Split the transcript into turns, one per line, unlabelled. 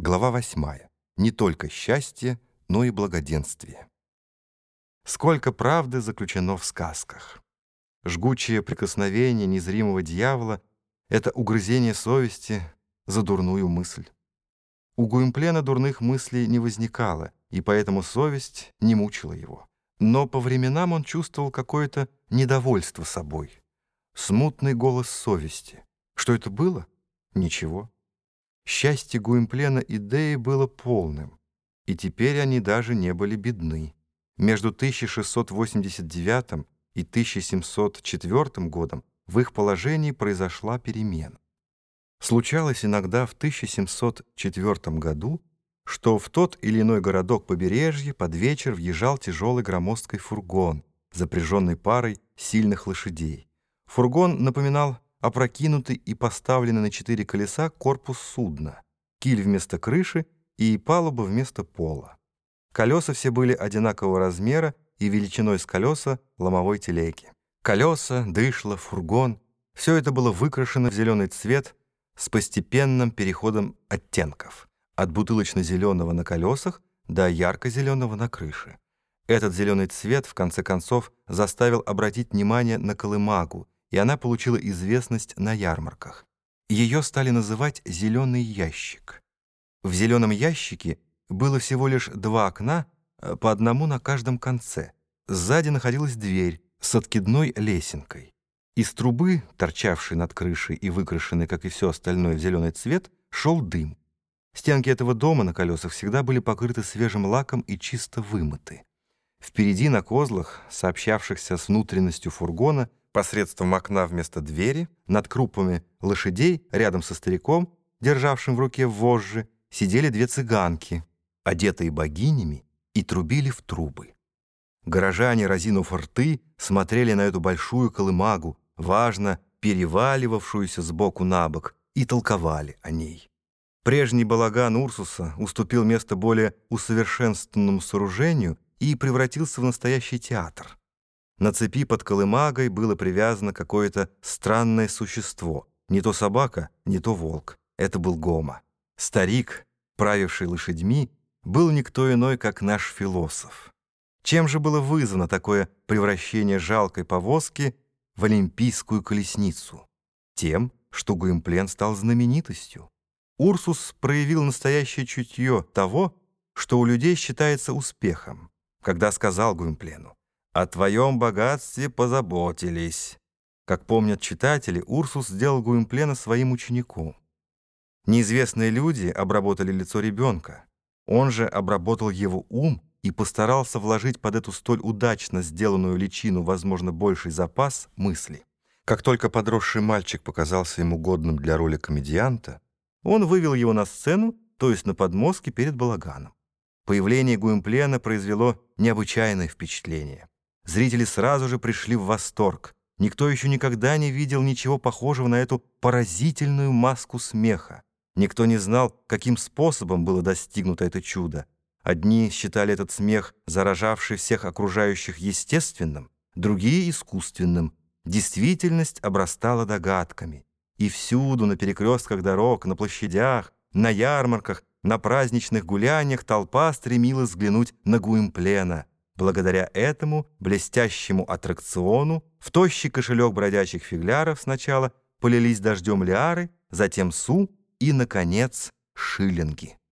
Глава 8. Не только счастье, но и благоденствие. Сколько правды заключено в сказках. Жгучее прикосновение незримого дьявола — это угрызение совести за дурную мысль. У Гуимплена дурных мыслей не возникало, и поэтому совесть не мучила его. Но по временам он чувствовал какое-то недовольство собой. Смутный голос совести. Что это было? Ничего. Счастье Гуимплена и Деи было полным, и теперь они даже не были бедны. Между 1689 и 1704 годом в их положении произошла перемена. Случалось иногда в 1704 году, что в тот или иной городок побережья под вечер въезжал тяжелый громоздкий фургон, запряженный парой сильных лошадей. Фургон напоминал опрокинутый и поставленный на четыре колеса корпус судна, киль вместо крыши и палуба вместо пола. Колеса все были одинакового размера и величиной с колеса ломовой телеги. Колеса, дышло, фургон — все это было выкрашено в зеленый цвет с постепенным переходом оттенков, от бутылочно-зеленого на колесах до ярко-зеленого на крыше. Этот зеленый цвет, в конце концов, заставил обратить внимание на колымагу, и она получила известность на ярмарках. Ее стали называть «зеленый ящик». В зеленом ящике было всего лишь два окна, э, по одному на каждом конце. Сзади находилась дверь с откидной лесенкой. Из трубы, торчавшей над крышей и выкрашенной, как и все остальное, в зеленый цвет, шел дым. Стенки этого дома на колесах всегда были покрыты свежим лаком и чисто вымыты. Впереди на козлах, сообщавшихся с внутренностью фургона, посредством окна вместо двери, над крупами лошадей, рядом со стариком, державшим в руке вожжи, сидели две цыганки, одетые богинями, и трубили в трубы. Горожане, разинув рты, смотрели на эту большую колымагу, важно переваливавшуюся сбоку на бок, и толковали о ней. Прежний балаган Урсуса уступил место более усовершенствованному сооружению и превратился в настоящий театр. На цепи под колымагой было привязано какое-то странное существо. Не то собака, не то волк. Это был Гома. Старик, правивший лошадьми, был никто иной, как наш философ. Чем же было вызвано такое превращение жалкой повозки в олимпийскую колесницу? Тем, что Гуимплен стал знаменитостью. Урсус проявил настоящее чутье того, что у людей считается успехом, когда сказал Гуимплену о твоем богатстве позаботились. Как помнят читатели, Урсус сделал Гуимплена своим учеником. Неизвестные люди обработали лицо ребенка. Он же обработал его ум и постарался вложить под эту столь удачно сделанную личину, возможно, больший запас мысли. Как только подросший мальчик показался ему годным для роли комедианта, он вывел его на сцену, то есть на подмостке перед балаганом. Появление Гуимплена произвело необычайное впечатление. Зрители сразу же пришли в восторг. Никто еще никогда не видел ничего похожего на эту поразительную маску смеха. Никто не знал, каким способом было достигнуто это чудо. Одни считали этот смех, заражавший всех окружающих естественным, другие — искусственным. Действительность обрастала догадками. И всюду, на перекрестках дорог, на площадях, на ярмарках, на праздничных гуляниях толпа стремилась взглянуть на Гуимплена — Благодаря этому блестящему аттракциону в тощий кошелек бродячих фигляров сначала полились дождем лиары, затем су и, наконец, шиллинги.